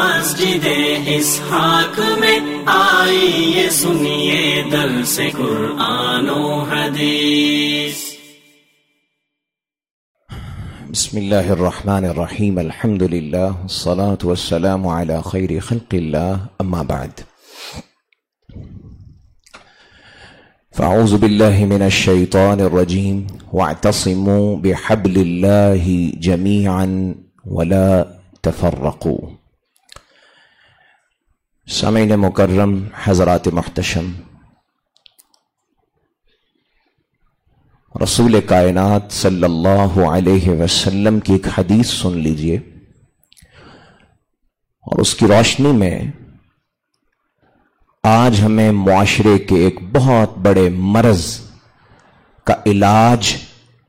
مسجد اسحاق میں آئیے سنیے دل سے قرآن و حدیث۔ بسم الله الرحمن الرحيم الحمد لله والصلاة والسلام على خير خلق الله أما بعد۔ فأعوذ بالله من الشيطان الرجيم واعتصموا بحبل الله جميعا ولا تفرقوا۔ سامعین مکرم، حضرات محتشم۔ رسول کائنات صلی اللہ علیہ وسلم کی ایک حدیث سن لیجیے۔ اور اس کی روشنی میں آج ہمیں معاشرے کے ایک بہت بڑے مرض کا علاج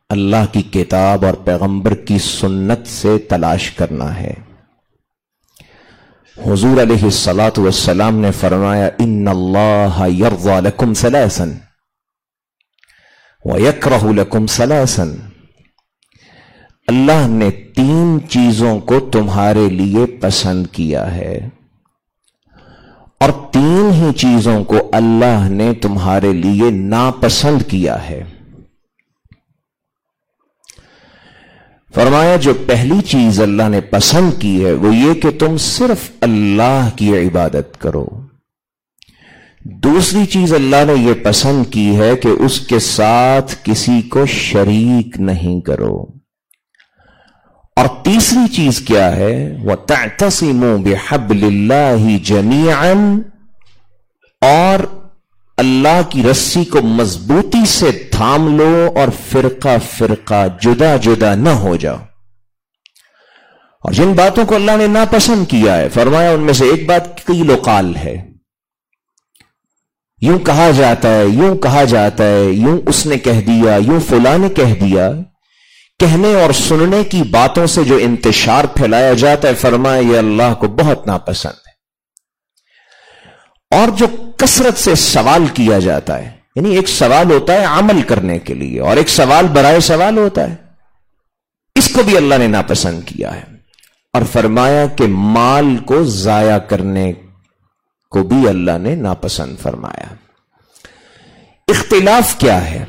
اللہ کی کتاب اور پیغمبر کی سنت سے تلاش کرنا ہے۔ حضور علیہ السلاۃ والسلام نے فرمایا ان اللہ یرضا لکم سلاسن ویکرہ لکم سلاسن اللہ نے تین چیزوں کو تمہارے لیے پسند کیا ہے اور تین ہی چیزوں کو اللہ نے تمہارے لیے ناپسند کیا ہے۔ فرمایا، جو پہلی چیز اللہ نے پسند کی ہے، وہ یہ کہ تم صرف اللہ کی عبادت کرو۔ دوسری چیز اللہ نے یہ پسند کی ہے کہ اس کے ساتھ کسی کو شریک نہیں کرو۔ اور تیسری چیز کیا ہے؟ وہ تَعْتَصِمُوا بِحَبْلِ اللَّهِ جَمِيعًا اور اللہ کی رسی کو مضبوطی سے تھام لو اور فرقہ فرقہ جدا جدا نہ ہو جاؤ۔ اور جن باتوں کو اللہ نے ناپسند کیا ہے، فرمایا ان میں سے ایک بات کی لوکال ہے۔ یوں کہا جاتا ہے، یوں کہا جاتا ہے، یوں اس نے کہہ دیا، یوں فلاں نے کہہ دیا۔ کہنے اور سننے کی باتوں سے جو انتشار پھیلایا جاتا ہے، فرمایا یہ اللہ کو بہت ناپسند ہے۔ اور جو کثرت سے سوال کیا جاتا ہے۔ یعنی ایک سوال ہوتا ہے عمل کرنے کے لیے اور ایک سوال برائے سوال ہوتا ہے۔ اس کو بھی اللہ نے ناپسند کیا ہے۔ اور فرمایا کہ مال کو ضائع کرنے کو بھی اللہ نے ناپسند فرمایا۔ اختلاف کیا ہے؟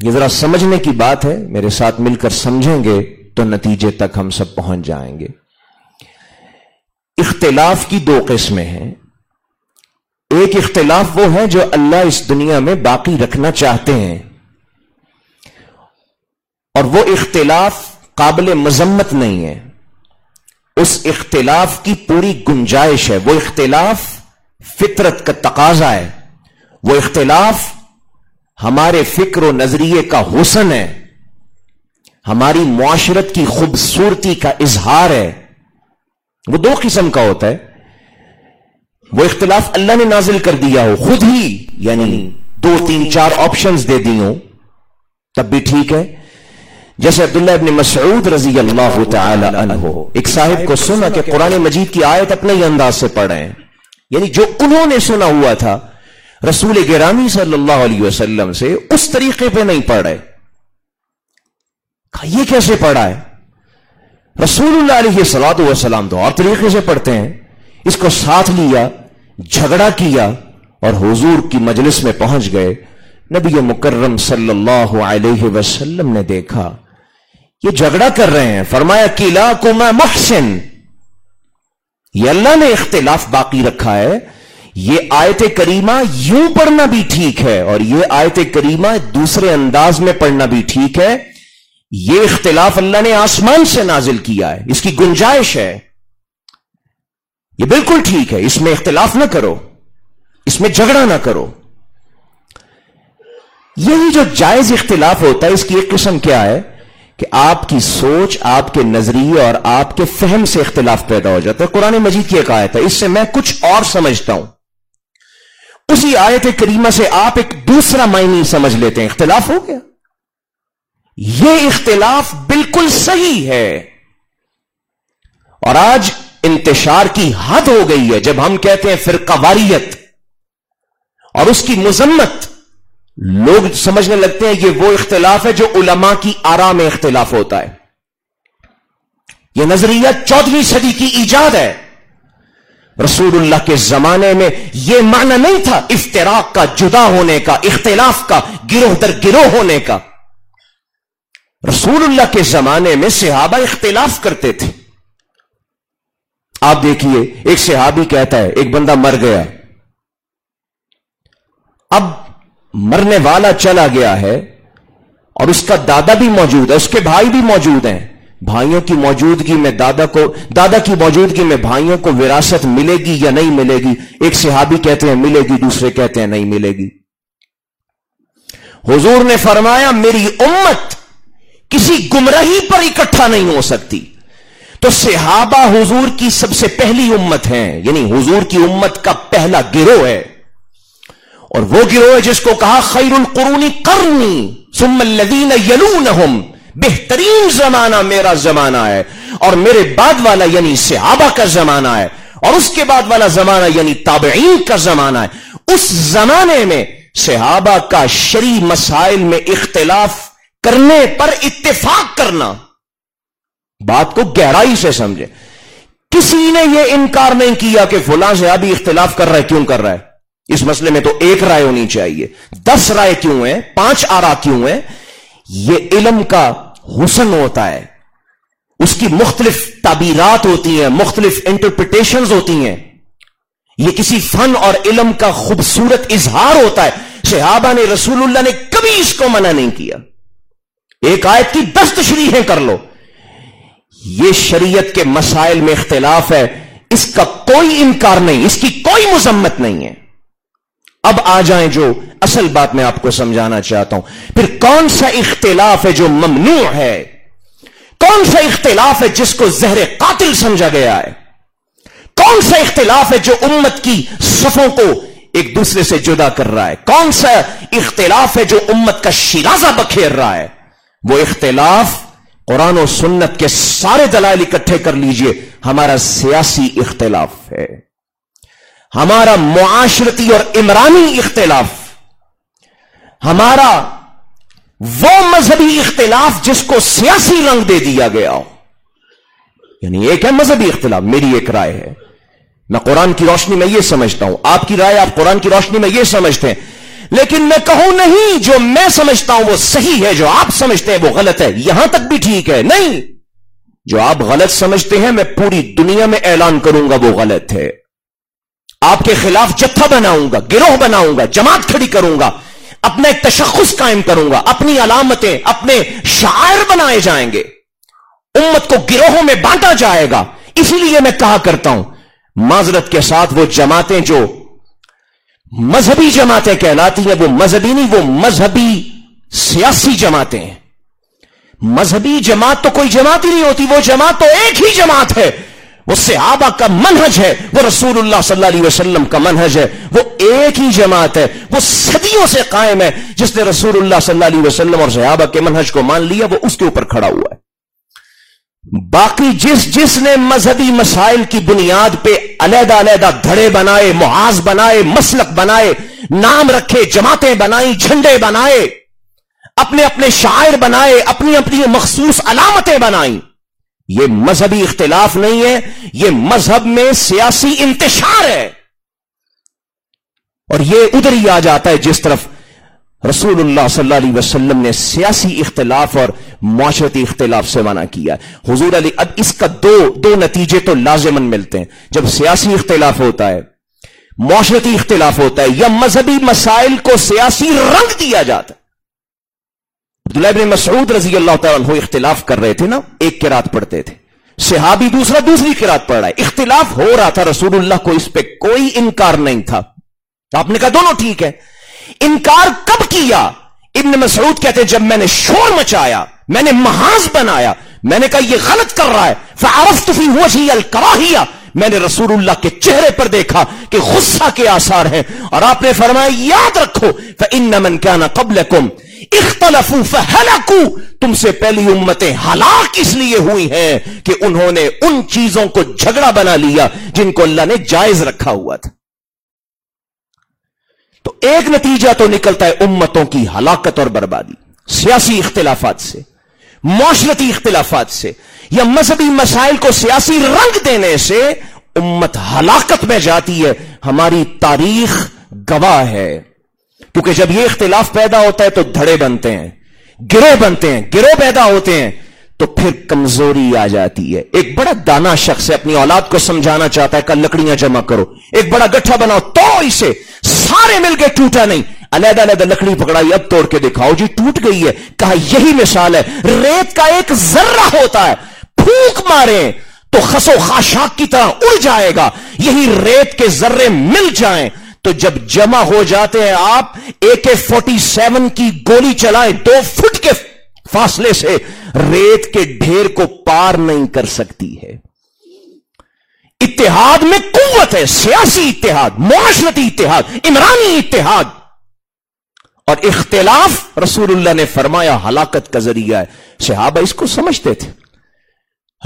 یہ ذرا سمجھنے کی بات ہے۔ میرے ساتھ مل کر سمجھیں گے تو نتیجے تک ہم سب پہنچ جائیں گے۔ اختلاف کی دو قسمیں ہیں۔ ایک اختلاف وہ ہے جو اللہ اس دنیا میں باقی رکھنا چاہتے ہیں۔ اور وہ اختلاف قابل مذمت نہیں ہے۔ اس اختلاف کی پوری گنجائش ہے۔ وہ اختلاف فطرت کا تقاضا ہے۔ وہ اختلاف ہمارے فکر و نظریے کا حسن ہے۔ ہماری معاشرت کی خوبصورتی کا اظہار ہے۔ وہ دو قسم کا ہوتا ہے۔ وہ اختلاف اللہ نے نازل کر دیا ہو، خود ہی یعنی دو، تین، چار آپشنز دے دی ہوں۔ تب بھی ٹھیک ہے۔ جیسے عبداللہ ابن مسعود رضی اللہ تعالی عنہ، ایک صاحب کو سنا کہ قرآن مجید کی آیت اپنے ہی انداز سے پڑھ رہے ہیں یعنی جو انہوں نے سنا ہوا تھا، رسول گرامی صلی اللہ علیہ وسلم سے اس طریقے پہ نہیں پڑھ رہے یہ کیسے پڑھا ہے؟ رسول اللہ علیہ سلاد وسلام تو اور طریقے سے پڑھتے ہیں۔ اس کو ساتھ لیا، جھگڑا کیا اور حضور کی مجلس میں پہنچ گئے۔ نبی مکرم صلی اللہ علیہ وسلم نے دیکھا، یہ جھگڑا کر رہے ہیں۔ فرمایا کیلا کو میں محسن یہ اللہ نے اختلاف باقی رکھا ہے۔ یہ آیت کریمہ یوں پڑھنا بھی ٹھیک ہے اور یہ آیت کریمہ دوسرے انداز میں پڑھنا بھی ٹھیک ہے۔ یہ اختلاف اللہ نے آسمان سے نازل کیا ہے۔ اس کی گنجائش ہے۔ یہ بالکل ٹھیک ہے، اس میں اختلاف نہ کرو، اس میں جھگڑا نہ کرو۔ یہی جو جائز اختلاف ہوتا ہے، اس کی ایک قسم کیا ہے کہ آپ کی سوچ، آپ کے نظریے اور آپ کے فہم سے اختلاف پیدا ہو جاتا ہے۔ قرآن مجید کی ایک آیت ہے، اس سے میں کچھ اور سمجھتا ہوں۔ اسی آیت کریمہ سے آپ ایک دوسرا معنی سمجھ لیتے ہیں۔ اختلاف ہو گیا۔ یہ اختلاف بالکل صحیح ہے۔ اور آج انتشار کی حد ہو گئی ہے جب ہم کہتے ہیں فرقہ واریت اور اس کی مذمت لوگ سمجھنے لگتے ہیں یہ وہ اختلاف ہے جو علماء کی آرا میں اختلاف ہوتا ہے۔ یہ نظریہ چودہویں صدی کی ایجاد ہے۔ رسول اللہ کے زمانے میں یہ معنی نہیں تھا افتراق کا، جدا ہونے کا، اختلاف کا، گروہ در گروہ ہونے کا۔ رسول اللہ کے زمانے میں صحابہ اختلاف کرتے تھے۔ آپ دیکھیے، ایک صحابی کہتا ہے، ایک بندہ مر گیا۔ اب مرنے والا چلا گیا ہے اور اس کا دادا بھی موجود ہے، اس کے بھائی بھی موجود ہیں۔ بھائیوں کی موجودگی میں دادا کو، دادا کی موجودگی میں بھائیوں کو وراثت ملے گی یا نہیں ملے گی؟ ایک صحابی کہتے ہیں، ملے گی، دوسرے کہتے ہیں، نہیں ملے گی۔ حضور نے فرمایا، میری امت کسی گمراہی پر اکٹھا نہیں ہو سکتی۔ تو صحابہ حضور کی سب سے پہلی امت ہے یعنی حضور کی امت کا پہلا گروہ ہے۔ اور وہ گروہ ہے جس کو کہا خیر القرونی کرنی سم الذین یلونہم۔ بہترین زمانہ میرا زمانہ ہے۔ اور میرے بعد والا یعنی صحابہ کا زمانہ ہے۔ اور اس کے بعد والا زمانہ یعنی تابعین کا زمانہ ہے۔ اس زمانے میں صحابہ کا شری مسائل میں اختلاف کرنے پر اتفاق کرنا۔ بات کو گہرائی سے سمجھے۔ کسی نے یہ انکار نہیں کیا کہ فلاں صحابی اختلاف کر رہا ہے، کیوں کر رہا ہے؟ اس مسئلے میں تو ایک رائے ہونی چاہیے۔ دس رائے کیوں ہیں؟ پانچ آرا کیوں ہیں؟ یہ علم کا حسن ہوتا ہے۔ اس کی مختلف تعبیرات ہوتی ہیں، مختلف انٹرپریٹیشنز ہوتی ہیں۔ یہ کسی فن اور علم کا خوبصورت اظہار ہوتا ہے۔ صحابہ نے، رسول اللہ نے کبھی اس کو منع نہیں کیا۔ ایک آیت کی دس تشریحیں کر لو۔ یہ شریعت کے مسائل میں اختلاف ہے، اس کا کوئی انکار نہیں، اس کی کوئی مذمت نہیں ہے۔ اب آ جائیں جو اصل بات میں آپ کو سمجھانا چاہتا ہوں۔ پھر کون سا اختلاف ہے جو ممنوع ہے؟ کون سا اختلاف ہے جس کو زہر قاتل سمجھا گیا ہے؟ کون سا اختلاف ہے جو امت کی صفوں کو ایک دوسرے سے جدا کر رہا ہے؟ کون سا اختلاف ہے جو امت کا شیرازہ بکھیر رہا ہے؟ وہ اختلاف قرآن و سنت کے سارے دلائل اکٹھے کر لیجیے، ہمارا سیاسی اختلاف ہے۔ ہمارا معاشرتی اور عمرانی اختلاف۔ ہمارا وہ مذہبی اختلاف جس کو سیاسی رنگ دے دیا گیا۔ ہو یعنی ایک ہے مذہبی اختلاف، میری ایک رائے ہے۔ میں قرآن کی روشنی میں یہ سمجھتا ہوں۔ آپ کی رائے، آپ قرآن کی روشنی میں یہ سمجھتے ہیں۔ لیکن میں کہوں نہیں جو میں سمجھتا ہوں وہ صحیح ہے، جو آپ سمجھتے ہیں وہ غلط ہے۔ یہاں تک بھی ٹھیک ہے۔ نہیں، جو آپ غلط سمجھتے ہیں، میں پوری دنیا میں اعلان کروں گا وہ غلط ہے۔ آپ کے خلاف جتھا بناؤں گا، گروہ بناؤں گا، جماعت کھڑی کروں گا، اپنا ایک تشخص قائم کروں گا، اپنی علامتیں، اپنے شاعر بنائے جائیں گے۔ امت کو گروہوں میں بانٹا جائے گا۔ اسی لیے میں کہا کرتا ہوں، معذرت کے ساتھ وہ جماعتیں جو مذہبی جماعتیں کہلاتی ہیں، وہ مذہبی نہیں، وہ مذہبی سیاسی جماعتیں ہیں۔ مذہبی جماعت تو کوئی جماعت ہی نہیں ہوتی، وہ جماعت تو ایک ہی جماعت ہے۔ وہ صحابہ کا منہج ہے، وہ رسول اللہ صلی اللہ علیہ وسلم کا منہج ہے۔ وہ ایک ہی جماعت ہے، وہ صدیوں سے قائم ہے۔ جس نے رسول اللہ صلی اللہ علیہ وسلم اور صحابہ کے منہج کو مان لیا، وہ اس کے اوپر کھڑا ہوا ہے۔ باقی جس جس نے مذہبی مسائل کی بنیاد پہ علیحدہ علیحدہ دھڑے بنائے، محاذ بنائے، مسلک بنائے، نام رکھے، جماعتیں بنائی جھنڈے بنائے، اپنے اپنے شاعر بنائے، اپنی اپنی مخصوص علامتیں بنائیں، یہ مذہبی اختلاف نہیں ہے، یہ مذہب میں سیاسی انتشار ہے۔ اور یہ ادھر ہی آ جاتا ہے جس طرف رسول اللہ صلی اللہ علیہ وسلم نے سیاسی اختلاف اور معاشرتی اختلاف سے منع کیا حضور علی، اب اس کا دو دو نتیجے تو لازمن ملتے ہیں۔ جب سیاسی اختلاف ہوتا ہے، معاشرتی اختلاف ہوتا ہے، یا مذہبی مسائل کو سیاسی رنگ دیا جاتا ہے۔ عبداللہ ابن مسعود رضی اللہ تعالیٰ عنہ اختلاف کر رہے تھے نا، ایک کرات پڑھتے تھے۔ صحابی دوسرا، دوسری کرات پڑھ رہا ہے۔ اختلاف ہو رہا تھا، رسول اللہ کو اس پہ کوئی انکار نہیں تھا۔ آپ نے کہا دونوں ٹھیک ہے۔ انکار کب کیا؟ ابن مسعود کہتے جب میں نے شور مچایا میں نے محاذ بنایا، میں نے کہا یہ غلط کر رہا ہے۔ فعرفت فی وجہی الکراہیہ۔ میں نے رسول اللہ کے چہرے پر دیکھا کہ غصہ کے آثار ہیں۔ اور آپ نے فرمایا، یاد رکھو، فَإِنَّ مَنْ كَانَ قَبْلَكُمْ اختلفوا فهلكوا۔ تم سے پہلی امتیں ہلاک اس لیے ہوئی ہیں کہ انہوں نے ان چیزوں کو جھگڑا بنا لیا جن کو اللہ نے جائز رکھا ہوا تھا۔ تو ایک نتیجہ تو نکلتا ہے امتوں کی ہلاکت اور بربادی، سیاسی اختلافات سے۔ معاشرتی اختلافات سے یا مذہبی مسائل کو سیاسی رنگ دینے سے امت ہلاکت میں جاتی ہے۔ ہماری تاریخ گواہ ہے۔ کیونکہ جب یہ اختلاف پیدا ہوتا ہے تو دھڑے بنتے ہیں، گروہ بنتے ہیں، گروہ پیدا ہوتے ہیں، تو پھر کمزوری آ جاتی ہے۔ ایک بڑا دانا شخص اپنی اولاد کو سمجھانا چاہتا ہے کہ لکڑیاں جمع کرو۔ ایک بڑا گٹھا بناؤ تو اسے سارے مل کے ٹوٹا نہیں۔ علیحدہ علیحدہ لکڑی پکڑائی اب توڑ کے دکھاؤ جی ٹوٹ گئی ہے۔ کہا یہی مثال ہے۔ ریت کا ایک ذرہ ہوتا ہے۔ پھونک مارے تو خسو خاشاک کی طرح اڑ جائے گا۔ یہی ریت کے ذرے مل جائیں۔ تو جب جمع ہو جاتے ہیں آپ، اے کے فورٹی سیون کی گولی چلائیں دو فٹ کے فاصلے سے ریت کے ڈھیر کو پار نہیں کر سکتی ہے۔ اتحاد میں قوت ہے، سیاسی اتحاد، معاشرتی اتحاد، عمرانی اتحاد۔ اور اختلاف رسول اللہ نے فرمایا، ہلاکت کا ذریعہ ہے۔ صحابہ اس کو سمجھتے تھے۔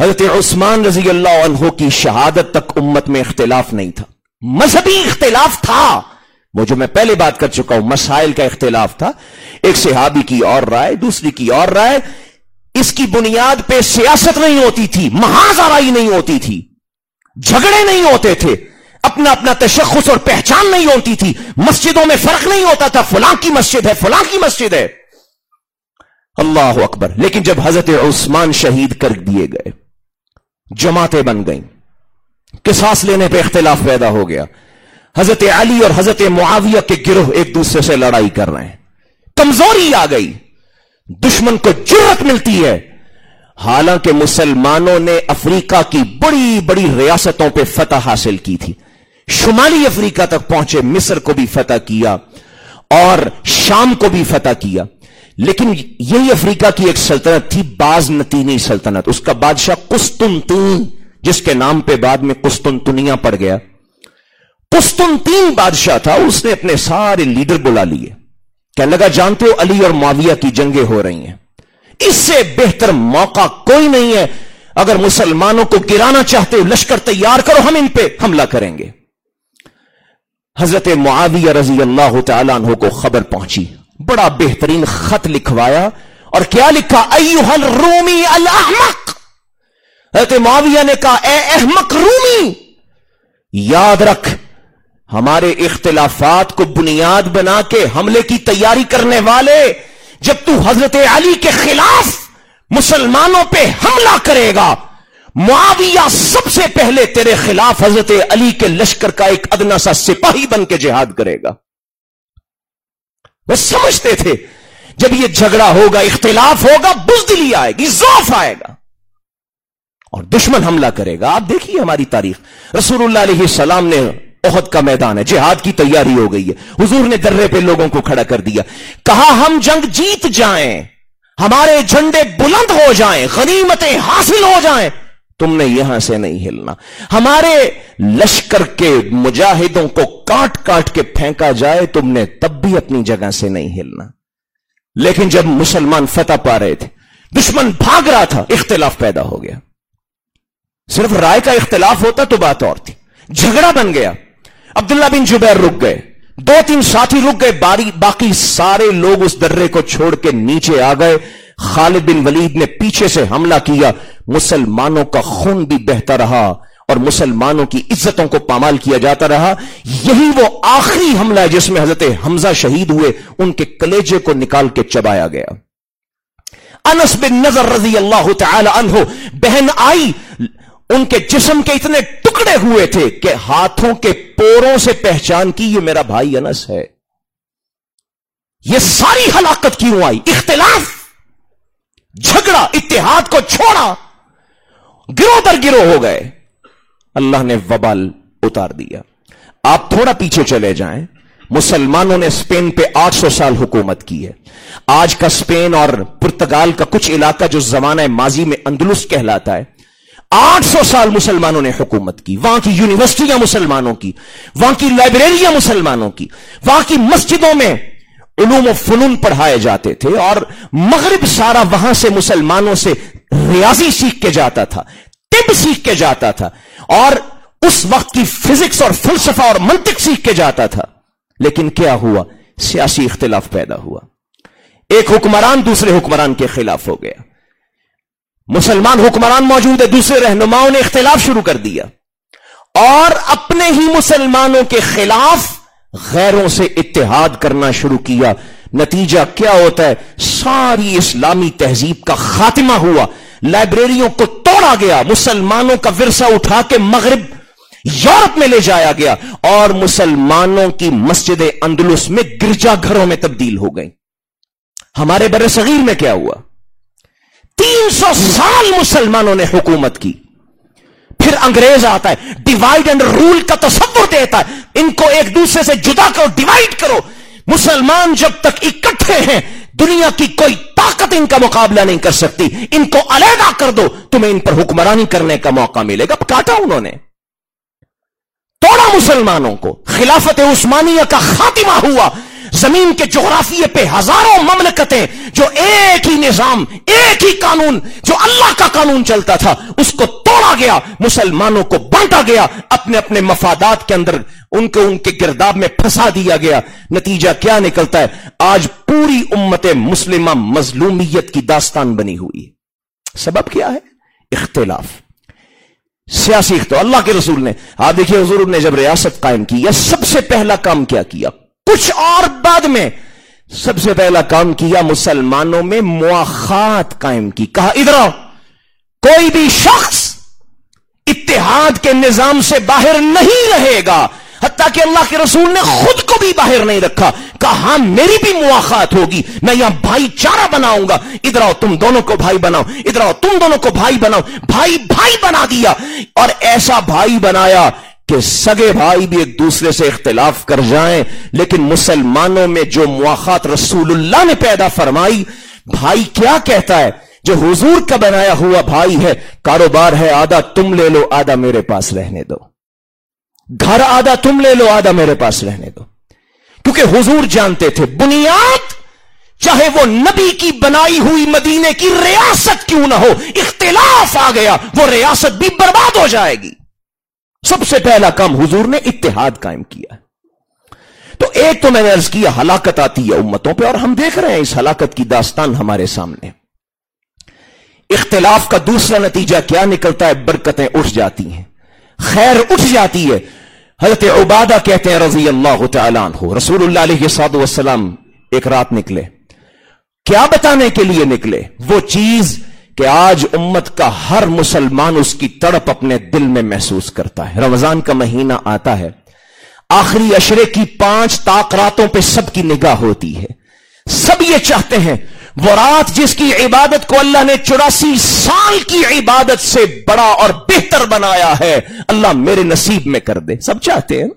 حضرت عثمان رضی اللہ عنہ کی شہادت تک امت میں اختلاف نہیں تھا۔ مذہبی اختلاف تھا۔ وہ جو میں پہلے بات کر چکا ہوں، مسائل کا اختلاف تھا۔ ایک صحابی کی اور رائے، دوسری کی اور رائے۔ اس کی بنیاد پہ سیاست نہیں ہوتی تھی، محاذ آرائی نہیں ہوتی تھی۔ جھگڑے نہیں ہوتے تھے۔ اپنا اپنا تشخص اور پہچان نہیں ہوتی تھی۔ مسجدوں میں فرق نہیں ہوتا تھا۔ فلاں کی مسجد ہے، فلاں کی مسجد ہے۔ اللہ اکبر۔ لیکن جب حضرت عثمان شہید کر دیے گئے، جماعتیں بن گئیں۔ قصاص لینے پہ اختلاف پیدا ہو گیا۔ حضرت علی اور حضرت معاویہ کے گروہ ایک دوسرے سے لڑائی کر رہے ہیں۔ کمزوری آ گئی۔ دشمن کو جرت ملتی ہے۔ حالانکہ مسلمانوں نے افریقہ کی بڑی بڑی ریاستوں پہ فتح حاصل کی تھی۔ شمالی افریقہ تک پہنچے، مصر کو بھی فتح کیا اور شام کو بھی فتح کیا۔ لیکن یہی افریقہ کی ایک سلطنت تھی باز نتینی سلطنت۔ اس کا بادشاہ قسطنطین، جس کے نام پہ بعد میں قسطنطنیہ پڑ گیا۔ قسطنطین بادشاہ تھا، اس نے اپنے سارے لیڈر بلا لیے۔ کہنے لگا جانتے ہو علی اور معاویہ کی جنگیں ہو رہی ہیں؟ اس سے بہتر موقع کوئی نہیں ہے۔ اگر مسلمانوں کو گرانا چاہتے ہو، لشکر تیار کرو، ہم ان پہ حملہ کریں گے۔ حضرت معاویہ رضی اللہ تعالیٰ عنہ کو خبر پہنچی۔ بڑا بہترین خط لکھوایا اور کیا لکھا؟ الرومی الاحمق۔ حضرت معاویہ نے کہا، اے احمق رومی، یاد رکھ، ہمارے اختلافات کو بنیاد بنا کے حملے کی تیاری کرنے والے، جب تو حضرت علی کے خلاف مسلمانوں پہ حملہ کرے گا معاویہ سب سے پہلے تیرے خلاف حضرت علی کے لشکر کا ایک ادنا سا سپاہی بن کے جہاد کرے گا۔ وہ سمجھتے تھے، جب یہ جھگڑا ہوگا، اختلاف ہوگا، بزدلی آئے گی زوف آئے گا۔ اور دشمن حملہ کرے گا۔ آپ دیکھیے ہماری تاریخ۔ رسول اللہ علیہ السلام نے عہد کا میدان ہے، جہاد کی تیاری ہو گئی ہے۔ حضور نے درے پہ لوگوں کو کھڑا کر دیا۔ کہا، ہم جنگ جیت جائیں، ہمارے جھنڈے بلند ہو جائیں، غنیمتیں حاصل ہو جائیں۔ تم نے یہاں سے نہیں ہلنا۔ ہمارے لشکر کے مجاہدوں کو کاٹ کاٹ کے پھینکا جائے، تم نے تب بھی اپنی جگہ سے نہیں ہلنا۔ لیکن جب مسلمان فتح پا رہے تھے، دشمن بھاگ رہا تھا، اختلاف پیدا ہو گیا۔ صرف رائے کا اختلاف ہوتا تو بات اور تھی۔ جھگڑا بن گیا۔ عبداللہ بن جبیر رک گئے۔ دو تین ساتھی رک گئے، باری باقی سارے لوگ اس درے کو چھوڑ کے نیچے آ گئے۔ خالد بن ولید نے پیچھے سے حملہ کیا۔ مسلمانوں کا خون بھی بہتا رہا اور مسلمانوں کی عزتوں کو پامال کیا جاتا رہا۔ یہی وہ آخری حملہ ہے جس میں حضرت حمزہ شہید ہوئے۔ ان کے کلیجے کو نکال کے چبایا گیا۔ انس بن نظر رضی اللہ تعالی عنہ بہن آئی۔ ان کے جسم کے اتنے ٹکڑے ہوئے تھے کہ ہاتھوں کے پوروں سے پہچان کی یہ میرا بھائی انس ہے۔ یہ ساری ہلاکت کیوں آئی؟ اختلاف۔ جھگڑا، اتحاد کو چھوڑا۔ گرو در گرو ہو گئے۔ اللہ نے وبال اتار دیا۔ آپ تھوڑا پیچھے چلے جائیں۔ مسلمانوں نے اسپین پہ آٹھ سو سال حکومت کی ہے۔ آج کا اسپین اور پرتگال کا کچھ علاقہ جو زمانہ ماضی میں اندلس کہلاتا ہے، آٹھ سو سال مسلمانوں نے حکومت کی۔ وہاں کی یونیورسٹیاں مسلمانوں کی۔ وہاں کی لائبریریاں مسلمانوں کی۔ وہاں کی مسجدوں میں علوم و فنون پڑھائے جاتے تھے اور مغرب سارا وہاں سے مسلمانوں سے ریاضی سیکھ کے جاتا تھا، طب سیکھ کے جاتا تھا اور اس وقت کی فزکس اور فلسفہ اور منطق سیکھ کے جاتا تھا۔ لیکن کیا ہوا؟ سیاسی اختلاف پیدا ہوا۔ ایک حکمران دوسرے حکمران کے خلاف ہو گیا۔ مسلمان حکمران موجود ہے دوسرے رہنماؤں نے اختلاف شروع کر دیا۔ اور اپنے ہی مسلمانوں کے خلاف غیروں سے اتحاد کرنا شروع کیا۔ نتیجہ کیا ہوتا ہے؟ ساری اسلامی تہذیب کا خاتمہ ہوا۔ لائبریریوں کو توڑا گیا۔ مسلمانوں کا ورثہ اٹھا کے مغرب یورپ میں لے جایا گیا۔ اور مسلمانوں کی مسجد اندلس میں گرجا گھروں میں تبدیل ہو گئی ہمارے بر صغیر میں کیا ہوا؟ تین سو سال مسلمانوں نے حکومت کی۔ پھر انگریز آتا ہے۔ ڈیوائڈ اینڈ رول کا تصور دیتا ہے۔ ان کو ایک دوسرے سے جدا کرو ڈیوائڈ کرو۔ مسلمان جب تک اکٹھے ہیں، دنیا کی کوئی طاقت ان کا مقابلہ نہیں کر سکتی۔ ان کو علیحدہ کر دو، تمہیں ان پر حکمرانی کرنے کا موقع ملے گا۔ کاٹا انہوں نے۔ توڑا مسلمانوں کو۔ خلافت عثمانیہ کا خاتمہ ہوا۔ زمین کے جغرافیے پہ ہزاروں مملکتیں جو ایک ہی نظام، ایک ہی قانون، جو اللہ کا قانون چلتا تھا، اس کو توڑا گیا، مسلمانوں کو بانٹا گیا، اپنے اپنے مفادات کے اندر ان کو ان کے گرداب میں پھنسا دیا گیا۔ نتیجہ کیا نکلتا ہے؟ آج پوری امت مسلمہ مظلومیت کی داستان بنی ہوئی۔ سبب کیا ہے؟ اختلاف۔ سیاسی اختلاف۔ اللہ کے رسول نے، آپ دیکھیے حضور نے جب ریاست قائم کی یا سب سے پہلا کام کیا کیا؟ کچھ اور بعد میں سب سے پہلا کام کیا مسلمانوں میں مواخات قائم کی۔ کہا، ادھر کوئی بھی شخص اتحاد کے نظام سے باہر نہیں رہے گا، حتیٰ کہ اللہ کے رسول نے خود کو بھی باہر نہیں رکھا۔ کہا ہاں میری بھی مواخات ہوگی، میں یہاں بھائی چارہ بناؤں گا۔ ادھر آؤ، تم دونوں کو بھائی بناؤ۔ ادھر آؤ، تم دونوں کو بھائی بناؤ۔ بھائی بھائی بنا دیا۔ اور ایسا بھائی بنایا کہ سگے بھائی بھی ایک دوسرے سے اختلاف کر جائیں، لیکن مسلمانوں میں جو مواخات رسول اللہ نے پیدا فرمائی، بھائی کیا کہتا ہے؟ جو حضور کا بنایا ہوا بھائی ہے، کاروبار ہے، آدھا تم لے لو، آدھا میرے پاس رہنے دو۔ گھر آدھا تم لے لو، آدھا میرے پاس رہنے دو۔ کیونکہ حضور جانتے تھے، بنیاد، چاہے وہ نبی کی بنائی ہوئی مدینے کی ریاست کیوں نہ ہو، اختلاف آ گیا، وہ ریاست بھی برباد ہو جائے گی۔ سب سے پہلا کام حضور نے اتحاد قائم کیا تو ایک تو میں نے ارض کیا، ہلاکت آتی ہے امتوں پہ اور ہم دیکھ رہے ہیں اس ہلاکت کی داستان ہمارے سامنے۔ اختلاف کا دوسرا نتیجہ کیا نکلتا ہے؟ برکتیں اٹھ جاتی ہیں۔ خیر اٹھ جاتی ہے۔ حضرت عبادہ کہتے ہیں رضی اللہ تعالیٰ عنہ رسول اللہ علیہ سعد والسلام ایک رات نکلے۔ کیا بتانے کے لیے نکلے؟ وہ چیز کہ آج امت کا ہر مسلمان اس کی تڑپ اپنے دل میں محسوس کرتا ہے۔ رمضان کا مہینہ آتا ہے۔ آخری اشرے کی پانچ تاک راتوں پہ سب کی نگاہ ہوتی ہے۔ سب یہ چاہتے ہیں، وہ رات جس کی عبادت کو اللہ نے چوراسی سال کی عبادت سے بڑا اور بہتر بنایا ہے، اللہ میرے نصیب میں کر دے۔ سب چاہتے ہیں۔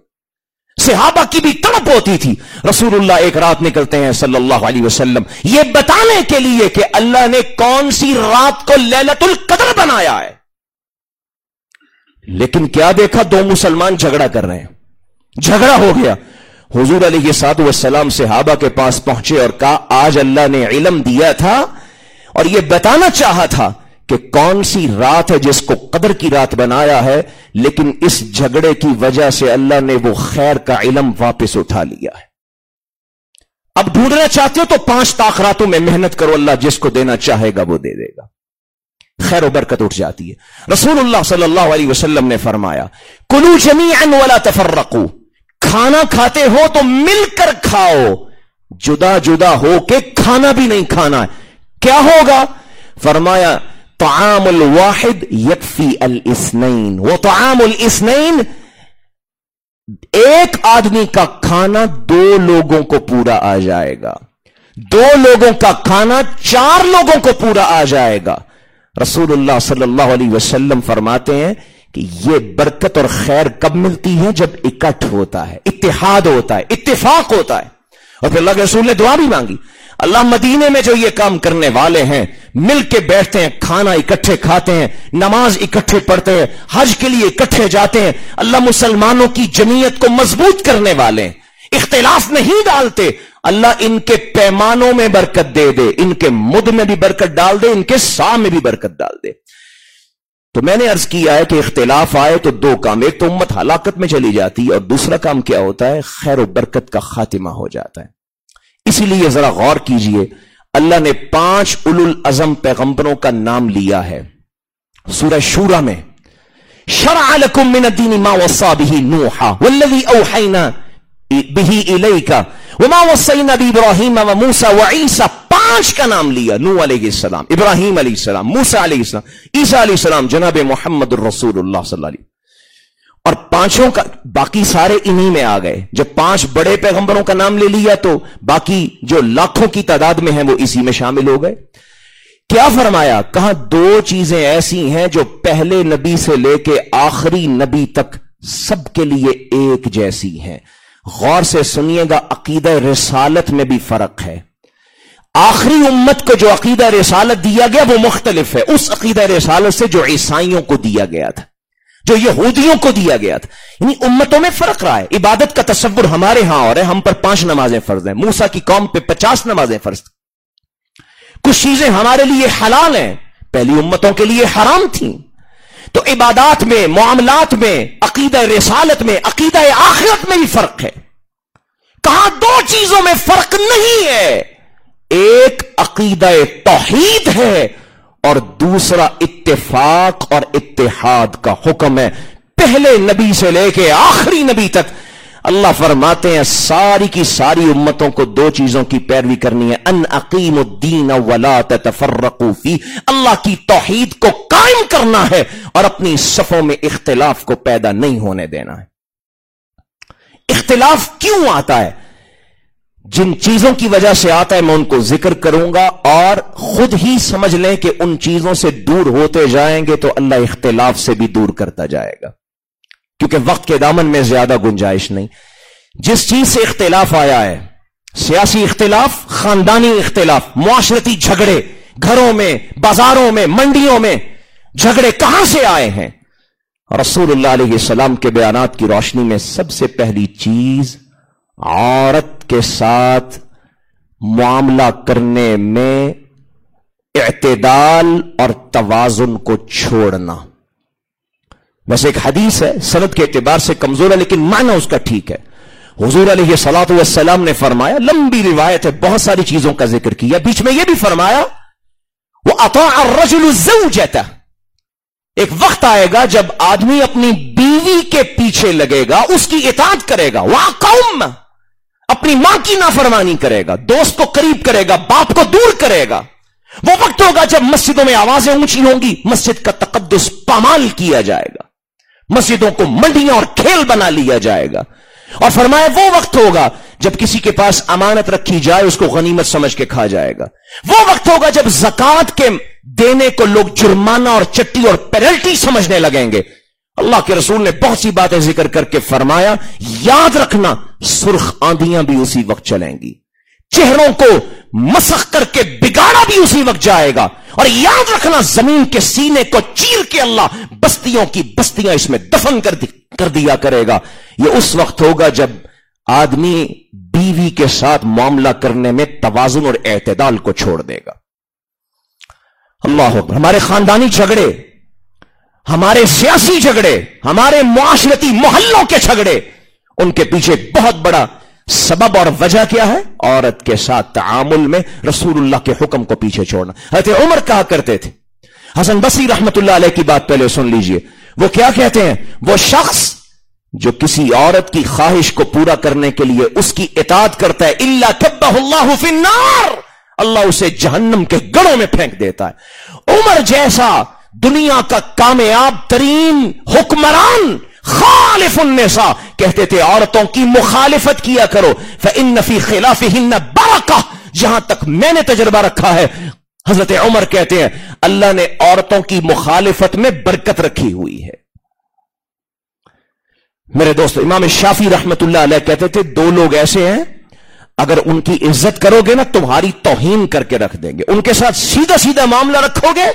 صحابہ کی بھی تڑپ ہوتی تھی۔ رسول اللہ ایک رات نکلتے ہیں صلی اللہ علیہ وسلم۔ یہ بتانے کے لیے کہ اللہ نے کون سی رات کو للت القدر بنایا ہے۔ لیکن کیا دیکھا دو مسلمان جھگڑا کر رہے ہیں۔ جھگڑا ہو گیا۔ حضور علیہ سعد والسلام صحابہ کے پاس پہنچے اور کہا، آج اللہ نے علم دیا تھا اور یہ بتانا چاہا تھا کہ کون سی رات ہے جس کو قدر کی رات بنایا ہے، لیکن اس جھگڑے کی وجہ سے اللہ نے وہ خیر کا علم واپس اٹھا لیا ہے۔ اب ڈھونڈنا چاہتے ہو تو پانچ تاخراتوں میں محنت کرو، اللہ جس کو دینا چاہے گا وہ دے دے گا۔ خیر و برکت اٹھ جاتی ہے۔ رسول اللہ صلی اللہ علیہ وسلم نے فرمایا، کلو جمی ولا تفرقو۔ کھانا کھاتے ہو تو مل کر کھاؤ۔ جدا جدا ہو کے کھانا بھی نہیں کھانا ہے۔ کیا ہوگا؟ فرمایا طعام الواحد یکفی الاسنین وہ طعام الاسنین ایک آدمی کا کھانا دو لوگوں کو پورا آ جائے گا. دو لوگوں کا کھانا چار لوگوں کو پورا آ جائے گا. رسول اللہ صلی اللہ علیہ وسلم فرماتے ہیں کہ یہ برکت اور خیر کب ملتی ہے؟ جب اکٹھ ہوتا ہے، اتحاد ہوتا ہے، اتفاق ہوتا ہے. اور پھر اللہ کے رسول نے دعا بھی مانگی. اللہ مدینے میں جو یہ کام کرنے والے ہیں، مل کے بیٹھتے ہیں، کھانا اکٹھے کھاتے ہیں، نماز اکٹھے پڑھتے ہیں، حج کے لیے اکٹھے جاتے ہیں، اللہ مسلمانوں کی جمعیت کو مضبوط کرنے والے اختلاف نہیں ڈالتے۔ اللہ ان کے پیمانوں میں برکت دے دے، ان کے مد میں بھی برکت ڈال دے، ان کے سا میں بھی برکت ڈال دے۔ تو میں نے ارض کیا ہے کہ اختلاف آئے تو دو کام، ایک تو امت ہلاکت میں چلی جاتی ہے اور دوسرا کام کیا ہوتا ہے؟ خیر و برکت کا خاتمہ ہو جاتا ہے۔ اسی لیے ذرا غور کیجیے، اللہ نے پانچ اول الازم پیغمبروں کا نام لیا ہے۔ سورہ شورہ میں، شرع لکم من الدین ما وصا به نوحا والذی اوحینا به الیکا وما وصینا بی ابراہیم و موسیٰ و عیسیٰ، پانچ کا نام لیا نو علیہ السلام، ابراہیم علیہ السلام، موسیٰ علیہ السلام، عیسیٰ علیہ السلام، جناب محمد الرسول اللہ صلی اللہ علیہ وسلم اور پانچوں کا باقی سارے انہی میں آ گئے۔ جب پانچ بڑے پیغمبروں کا نام لے لیا تو باقی جو لاکھوں کی تعداد میں ہیں وہ اسی میں شامل ہو گئے۔ کیا فرمایا؟ کہا، دو چیزیں ایسی ہیں جو پہلے نبی سے لے کے آخری نبی تک سب کے لیے ایک جیسی ہیں۔ غور سے سنیے گا، عقیدہ رسالت میں بھی فرق ہے۔ آخری امت کو جو عقیدہ رسالت دیا گیا وہ مختلف ہے۔ اس عقیدہ رسالت سے جو عیسائیوں کو دیا گیا تھا۔ جو یہودیوں کو دیا گیا تھا۔ یعنی امتوں میں فرق رہا ہے۔ عبادت کا تصور ہمارے ہاں اور ہے، ہم پر پانچ نمازیں فرض ہیں۔ موسا کی قوم پہ پچاس نمازیں فرض کچھ چیزیں ہمارے لیے حلال ہیں۔ پہلی امتوں کے لیے حرام تھیں۔ تو عبادات میں، معاملات میں، عقیدہ رسالت میں، عقیدہ آخرت میں بھی فرق ہے۔ کہاں دو چیزوں میں فرق نہیں ہے؟ ایک عقیدہ توحید ہے۔ اور دوسرا اتفاق اور اتحاد کا حکم ہے۔ پہلے نبی سے لے کے آخری نبی تک۔ اللہ فرماتے ہیں، ساری کی ساری امتوں کو دو چیزوں کی پیروی کرنی ہے۔ ان عقیم الدین ولا تفرقوا فی اللہ کی توحید کو قائم کرنا ہے اور اپنی صفوں میں اختلاف کو پیدا نہیں ہونے دینا ہے۔ اختلاف کیوں آتا ہے؟ جن چیزوں کی وجہ سے آتا ہے، میں ان کو ذکر کروں گا اور خود ہی سمجھ لیں کہ ان چیزوں سے دور ہوتے جائیں گے تو اللہ اختلاف سے بھی دور کرتا جائے گا۔ کیونکہ وقت کے دامن میں زیادہ گنجائش نہیں۔ جس چیز سے اختلاف آیا ہے، سیاسی اختلاف، خاندانی اختلاف، معاشرتی جھگڑے، گھروں میں، بازاروں میں، منڈیوں میں جھگڑے کہاں سے آئے ہیں؟ رسول اللہ علیہ السلام کے بیانات کی روشنی میں سب سے پہلی چیز عورت کے ساتھ معاملہ کرنے میں اعتدال اور توازن کو چھوڑنا۔ ویسے ایک حدیث ہے، سند کے اعتبار سے کمزور ہے، لیکن معنی اس کا ٹھیک ہے۔ حضور علیہ سلاط والسلام نے فرمایا، لمبی روایت ہے، بہت ساری چیزوں کا ذکر کیا۔ بیچ میں یہ بھی فرمایا وہ اطاع الرجل الزوجہ ایک وقت آئے گا جب آدمی اپنی بیوی کے پیچھے لگے گا، اس کی اطاعت کرے گا۔ وہ قوم اپنی ماں کی نافرمانی کرے گا، دوست کو قریب کرے گا، باپ کو دور کرے گا۔ وہ وقت ہوگا جب مسجدوں میں آوازیں اونچی ہوں گی، مسجد کا تقدس پامال کیا جائے گا۔ مسجدوں کو منڈیاں اور کھیل بنا لیا جائے گا۔ اور فرمایا، وہ وقت ہوگا جب کسی کے پاس امانت رکھی جائے، اس کو غنیمت سمجھ کے کھا جائے گا۔ وہ وقت ہوگا جب زکات کے دینے کو لوگ جرمانہ اور چٹی اور پیرلٹی سمجھنے لگیں گے۔ اللہ کے رسول نے بہت سی باتیں ذکر کر کے فرمایا، یاد رکھنا سرخ آندیاں بھی اسی وقت چلیں گی۔ چہروں کو مسخ کر کے بگاڑا بھی اسی وقت جائے گا۔ اور یاد رکھنا، زمین کے سینے کو چیر کے اللہ بستیوں کی بستیاں اس میں دفن کر دی کر دیا کرے گا۔ یہ اس وقت ہوگا جب آدمی بیوی کے ساتھ معاملہ کرنے میں توازن اور اعتدال کو چھوڑ دے گا۔ اللہ ہمارے خاندانی جھگڑے، ہمارے سیاسی جھگڑے، ہمارے معاشرتی محلوں کے جھگڑے ان کے پیچھے بہت بڑا سبب اور وجہ کیا ہے؟ عورت کے ساتھ تعامل میں رسول اللہ کے حکم کو پیچھے چھوڑنا۔ حضرت عمر کہا کرتے تھے، حسن بصری رحمت اللہ علیہ کی بات پہلے سن لیجیے۔ وہ کیا کہتے ہیں؟ وہ شخص جو کسی عورت کی خواہش کو پورا کرنے کے لیے اس کی اطاعت کرتا ہے۔ اللہ اللہ فی النار۔ اللہ اسے جہنم کے گڑوں میں پھینک دیتا ہے۔ عمر جیسا دنیا کا کامیاب ترین حکمران خالف النساء۔ کہتے تھے، عورتوں کی مخالفت کیا کرو۔ فَإِنَّ فِي خِلَافِهِنَّ جہاں تک میں نے تجربہ رکھا ہے، حضرت عمر کہتے ہیں، اللہ نے عورتوں کی مخالفت میں برکت رکھی ہوئی ہے۔ میرے دوست، امام شافی رحمت اللہ علیہ کہتے تھے، دو لوگ ایسے ہیں، اگر ان کی عزت کرو گے نا، تمہاری توہین کر کے رکھ دیں گے۔ ان کے ساتھ سیدھا سیدھا معاملہ رکھو گے،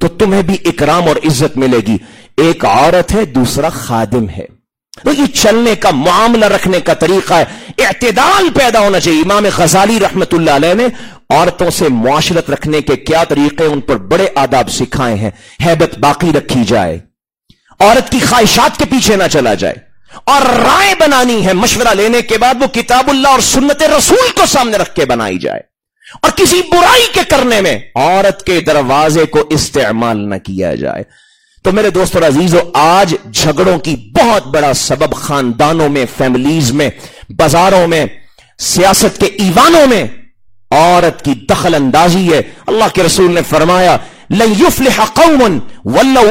تو تمہیں بھی اکرام اور عزت ملے گی۔ ایک عورت ہے، دوسرا خادم ہے۔ تو یہ چلنے کا، معاملہ رکھنے کا طریقہ ہے۔ اعتدال پیدا ہونا چاہیے۔ امام غزالی رحمت اللہ علیہ نے عورتوں سے معاشرت رکھنے کے کیا طریقے ان پر بڑے آداب سکھائے ہیں۔ حیبت باقی رکھی جائے۔ عورت کی خواہشات کے پیچھے نہ چلا جائے۔ اور رائے بنانی ہے مشورہ لینے کے بعد وہ کتاب اللہ اور سنت رسول کو سامنے رکھ کے بنائی جائے۔ اور کسی برائی کے کرنے میں عورت کے دروازے کو استعمال نہ کیا جائے۔ تو میرے دوست اور عزیزو، آج جھگڑوں کی بہت بڑا سبب خاندانوں میں فیملیز میں، بازاروں میں، سیاست کے ایوانوں میں عورت کی دخل اندازی ہے۔ اللہ کے رسول نے فرمایا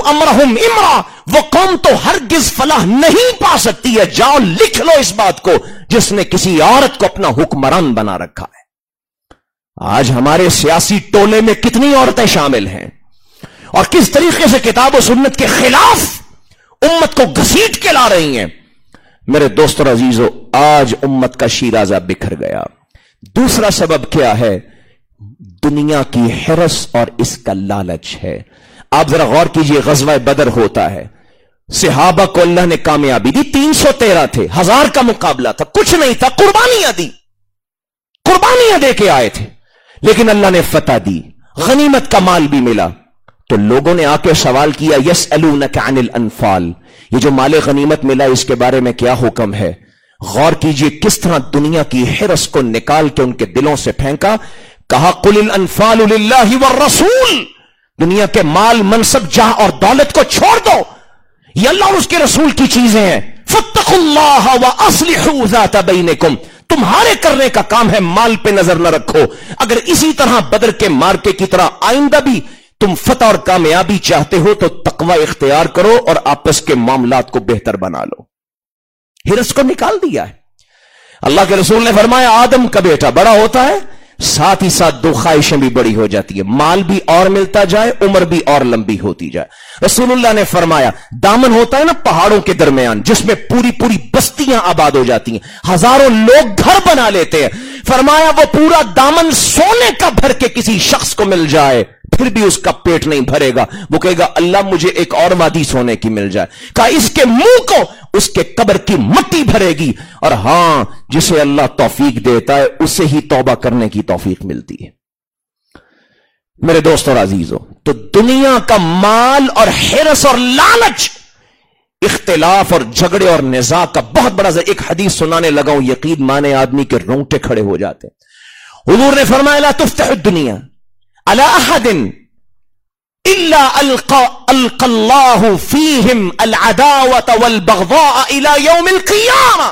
امرهم امرا وہ قوم تو ہرگز فلاح نہیں پا سکتی ہے۔ جاؤ لکھ لو اس بات کو، جس نے کسی عورت کو اپنا حکمران بنا رکھا ہے۔ آج ہمارے سیاسی ٹولے میں کتنی عورتیں شامل ہیں؟ اور کس طریقے سے کتاب و سنت کے خلاف امت کو گھسیٹ کے لا رہی ہیں؟ میرے دوست اور عزیزو، آج امت کا شیرازہ بکھر گیا۔ دوسرا سبب کیا ہے؟ دنیا کی حرس اور اس کا لالچ ہے۔ آپ ذرا غور کیجیے، غزوہ بدر ہوتا ہے۔ صحابہ کو اللہ نے کامیابی دی۔ تین سو تیرہ تھے۔ ہزار کا مقابلہ تھا۔ کچھ نہیں تھا۔ قربانیاں دی۔ قربانیاں دے کے آئے تھے۔ لیکن اللہ نے فتح دی۔ غنیمت کا مال بھی ملا۔ تو لوگوں نے آ کے سوال کیا یس الانفال۔ یہ جو مال غنیمت ملا، اس کے بارے میں کیا حکم ہے؟ غور کیجیے کس طرح دنیا کی حرس کو نکال کے ان کے دلوں سے پھینکا؟ کہا، قل الانفال للہ والرسول۔ دنیا کے مال، منصب جہاں اور دولت کو چھوڑ دو۔ یہ اللہ اور اس کے رسول کی چیزیں ہیں۔ فتق اللہ و ذات بینکم۔ تمہارے کرنے کا کام ہے مال پہ نظر نہ رکھو۔ اگر اسی طرح بدر کے مارکے کی طرح آئندہ بھی تم فتح اور کامیابی چاہتے ہو تو تقوی اختیار کرو اور آپس کے معاملات کو بہتر بنا لو۔ ہرس کو نکال دیا ہے۔ اللہ کے رسول نے فرمایا، آدم کا بیٹا بڑا ہوتا ہے، ساتھ ہی ساتھ دو خواہشیں بھی بڑی ہو جاتی ہے مال بھی اور ملتا جائے، عمر بھی اور لمبی ہوتی جائے۔ رسول اللہ نے فرمایا، دامن ہوتا ہے نا پہاڑوں کے درمیان، جس میں پوری پوری بستیاں آباد ہو جاتی ہیں۔ ہزاروں لوگ گھر بنا لیتے ہیں۔ فرمایا، وہ پورا دامن سونے کا بھر کے کسی شخص کو مل جائے۔ پھر بھی اس کا پیٹ نہیں بھرے گا۔ وہ کہے گا، اللہ مجھے ایک اور وادی سونے کی مل جائے۔ کہا، اس کے منہ کو اس کے قبر کی مٹی بھرے گی۔ اور ہاں جسے اللہ توفیق دیتا ہے، اسے ہی توبہ کرنے کی توفیق ملتی ہے۔ میرے دوست اور عزیز ہو تو دنیا کا مال اور حیرس اور لالچ، اختلاف اور جھگڑے اور نزا کا بہت بڑا ایک حدیث سنانے لگا ہوں، یقین مانے آدمی کے رونگٹے کھڑے ہو جاتے حضور نے فرمایا، لا تفتح الدنیا۔ على احد الا القى القى الله فيهم العداوه والبغضاء الى يوم القيامه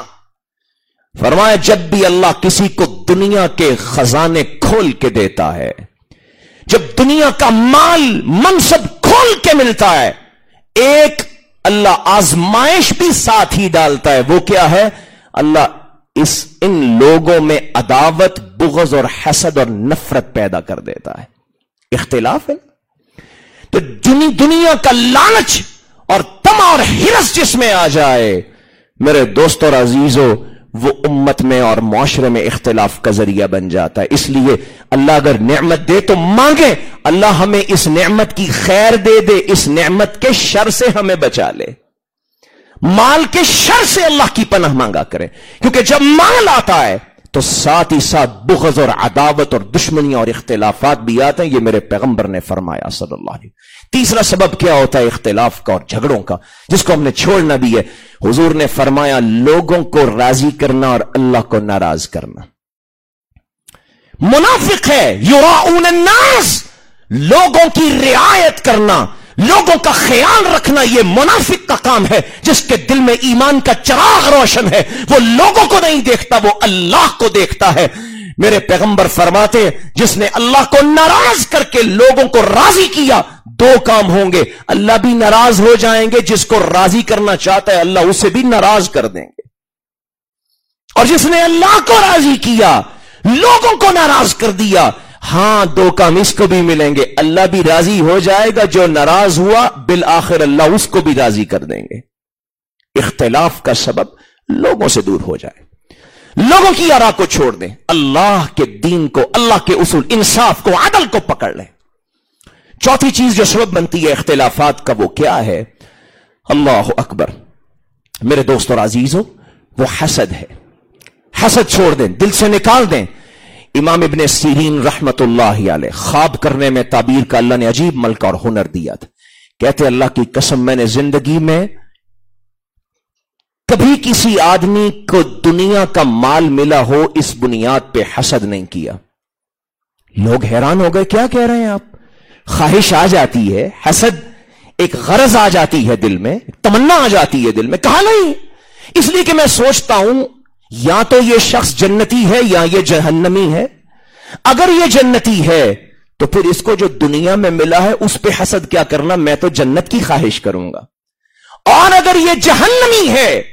فرمایا، جب بھی اللہ کسی کو دنیا کے خزانے کھول کے دیتا ہے، جب دنیا کا مال منصب کھول کے ملتا ہے، ایک اللہ آزمائش بھی ساتھ ہی ڈالتا ہے۔ وہ کیا ہے؟ اللہ اس ان لوگوں میں عداوت، بغض اور حسد اور نفرت پیدا کر دیتا ہے۔ اختلاف ہے تو دنیا کا لالچ اور تم اور ہرس جس میں آ جائے، میرے دوست اور عزیزوں وہ امت میں اور معاشرے میں اختلاف کا ذریعہ بن جاتا ہے۔ اس لیے اللہ اگر نعمت دے تو مانگے، اللہ ہمیں اس نعمت کی خیر دے دے، اس نعمت کے شر سے ہمیں بچا لے۔ مال کے شر سے اللہ کی پناہ مانگا کرے۔ کیونکہ جب مال آتا ہے تو ساتھ ہی ساتھ بغض اور عداوت اور دشمنیاں اور اختلافات بھی آتے ہیں، یہ میرے پیغمبر نے فرمایا صلی اللہ علیہ تیسرا سبب کیا ہوتا ہے اختلاف کا اور جھگڑوں کا، جس کو ہم نے چھوڑنا بھی ہے۔ حضور نے فرمایا، لوگوں کو راضی کرنا اور اللہ کو ناراض کرنا۔ منافق ہے یوراؤن الناس۔ لوگوں کی رعایت کرنا۔ لوگوں کا خیال رکھنا یہ منافق کا کام ہے، جس کے دل میں ایمان کا چراغ روشن ہے، وہ لوگوں کو نہیں دیکھتا، وہ اللہ کو دیکھتا ہے۔ میرے پیغمبر فرماتے جس نے اللہ کو ناراض کر کے لوگوں کو راضی کیا، دو کام ہوں گے۔ اللہ بھی ناراض ہو جائیں گے، جس کو راضی کرنا چاہتا ہے، اللہ اسے بھی ناراض کر دیں گے۔ اور جس نے اللہ کو راضی کیا، لوگوں کو ناراض کر دیا ہاں دو کام اس کو بھی ملیں گے۔ اللہ بھی راضی ہو جائے گا، جو ناراض ہوا، بالآخر اللہ اس کو بھی راضی کر دیں گے۔ اختلاف کا سبب لوگوں سے دور ہو جائے۔ لوگوں کی آرا کو چھوڑ دیں۔ اللہ کے دین کو، اللہ کے اصول، انصاف کو، عدل کو پکڑ لیں۔ چوتھی چیز جو سبب بنتی ہے اختلافات کا، وہ کیا ہے؟ اللہ اکبر۔ میرے دوست اور عزیز ہو وہ حسد ہے۔ حسد چھوڑ دیں، دل سے نکال دیں۔ امام ابن سیرین رحمت اللہ علیہ خواب کرنے میں تعبیر کا اللہ نے عجیب ملک اور ہنر دیا تھا۔ کہتے اللہ کی قسم میں نے زندگی میں کبھی کسی آدمی کو دنیا کا مال ملا ہو اس بنیاد پہ حسد نہیں کیا۔ لوگ حیران ہو گئے، کیا کہہ رہے ہیں آپ؟ خواہش آ جاتی ہے، حسد ایک غرض آ جاتی ہے دل میں تمنا آ جاتی ہے دل میں کہا نہیں؟ اس لیے کہ میں سوچتا ہوں یا تو یہ شخص جنتی ہے یا یہ جہنمی ہے؟ اگر یہ جنتی ہے، تو پھر اس کو جو دنیا میں ملا ہے، اس پہ حسد کیا کرنا میں تو جنت کی خواہش کروں گا۔ اور اگر یہ جہنمی ہے،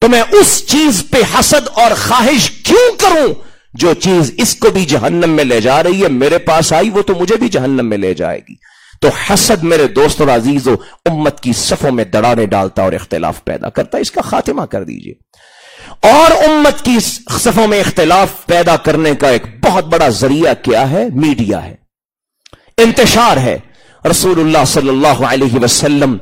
تو میں اس چیز پہ حسد اور خواہش کیوں کروں؟ جو چیز اس کو بھی جہنم میں لے جا رہی ہے، میرے پاس آئی، وہ تو مجھے بھی جہنم میں لے جائے گی۔ تو حسد میرے دوست اور عزیز و امت کی صفوں میں دڑانے ڈالتا اور اختلاف پیدا کرتا۔ اس کا خاتمہ کر دیجیے۔ اور امت کی صفوں میں اختلاف پیدا کرنے کا ایک بہت بڑا ذریعہ کیا ہے؟ میڈیا ہے۔ انتشار ہے۔ رسول اللہ صلی اللہ علیہ وسلم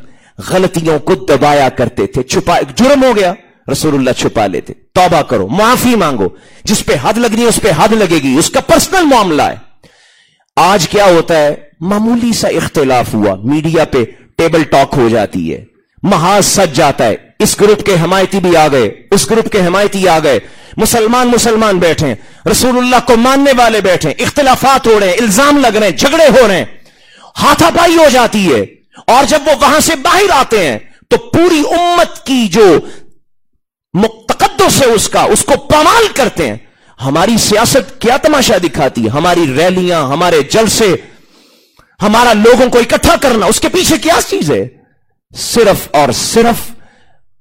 غلطیوں کو دبایا کرتے تھے۔ چھپا، ایک جرم ہو گیا۔ رسول اللہ چھپا لیتے۔ توبہ کرو، معافی مانگو۔ جس پہ حد لگنی ہے، اس پہ حد لگے گی۔ اس کا پرسنل معاملہ ہے۔ آج کیا ہوتا ہے؟ معمولی سا اختلاف ہوا۔ میڈیا پہ ٹیبل ٹاک ہو جاتی ہے۔ محاذ سج جاتا ہے۔ اس گروپ کے حمایتی بھی آ گئے۔ اس گروپ کے حمایتی آ گئے۔ مسلمان مسلمان بیٹھے رسول اللہ کو ماننے والے بیٹھے اختلافات ہو رہے ہیں، الزام لگ رہے ہیں، جھگڑے ہو رہے ہیں۔ ہاتھا پائی ہو جاتی ہے۔ اور جب وہ وہاں سے باہر آتے ہیں، تو پوری امت کی جو مقدس ہے، اس کا، اس کو پامال کرتے ہیں۔ ہماری سیاست کیا تماشا دکھاتی ہے؟ ہماری ریلیاں، ہمارے جلسے، ہمارا لوگوں کو اکٹھا کرنا، اس کے پیچھے کیا چیز ہے؟ صرف اور صرف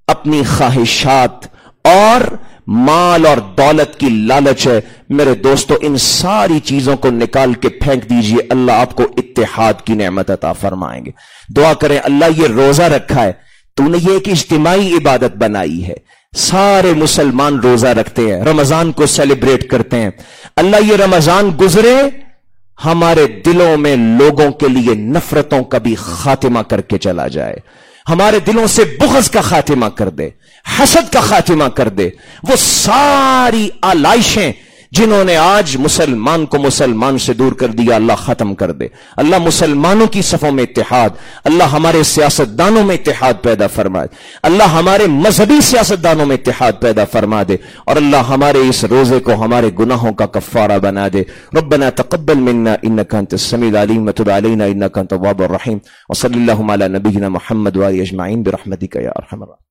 اپنی خواہشات اور مال اور دولت کی لالچ ہے۔ میرے دوستو، ان ساری چیزوں کو نکال کے پھینک دیجیے۔ اللہ آپ کو اتحاد کی نعمت عطا فرمائیں گے۔ دعا کریں، اللہ یہ روزہ رکھا ہے۔ تو نے یہ ایک اجتماعی عبادت بنائی ہے۔ سارے مسلمان روزہ رکھتے ہیں۔ رمضان کو سیلیبریٹ کرتے ہیں۔ اللہ یہ رمضان گزرے ہمارے دلوں میں لوگوں کے لیے نفرتوں کا بھی خاتمہ کر کے چلا جائے۔ ہمارے دلوں سے بغض کا خاتمہ کر دے، حسد کا خاتمہ کر دے۔ وہ ساری آلائشیں جنہوں نے آج مسلمان کو مسلمان سے دور کر دیا، اللہ ختم کر دے۔ اللہ مسلمانوں کی صفوں میں اتحاد، اللہ ہمارے سیاست دانوں میں اتحاد پیدا فرما دے اللہ ہمارے مذہبی سیاست دانوں میں اتحاد پیدا فرما دے۔ اور اللہ ہمارے اس روزے کو ہمارے گناہوں کا کفارہ بنا دے۔ ربنا تقبل منا انك انت السميع العليم وتب علينا انك انت التواب الرحيم وصلى اللهم على نبينا محمد وآله اجمعين برحمتك يا ارحم الراحمين